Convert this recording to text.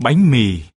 bánh mì.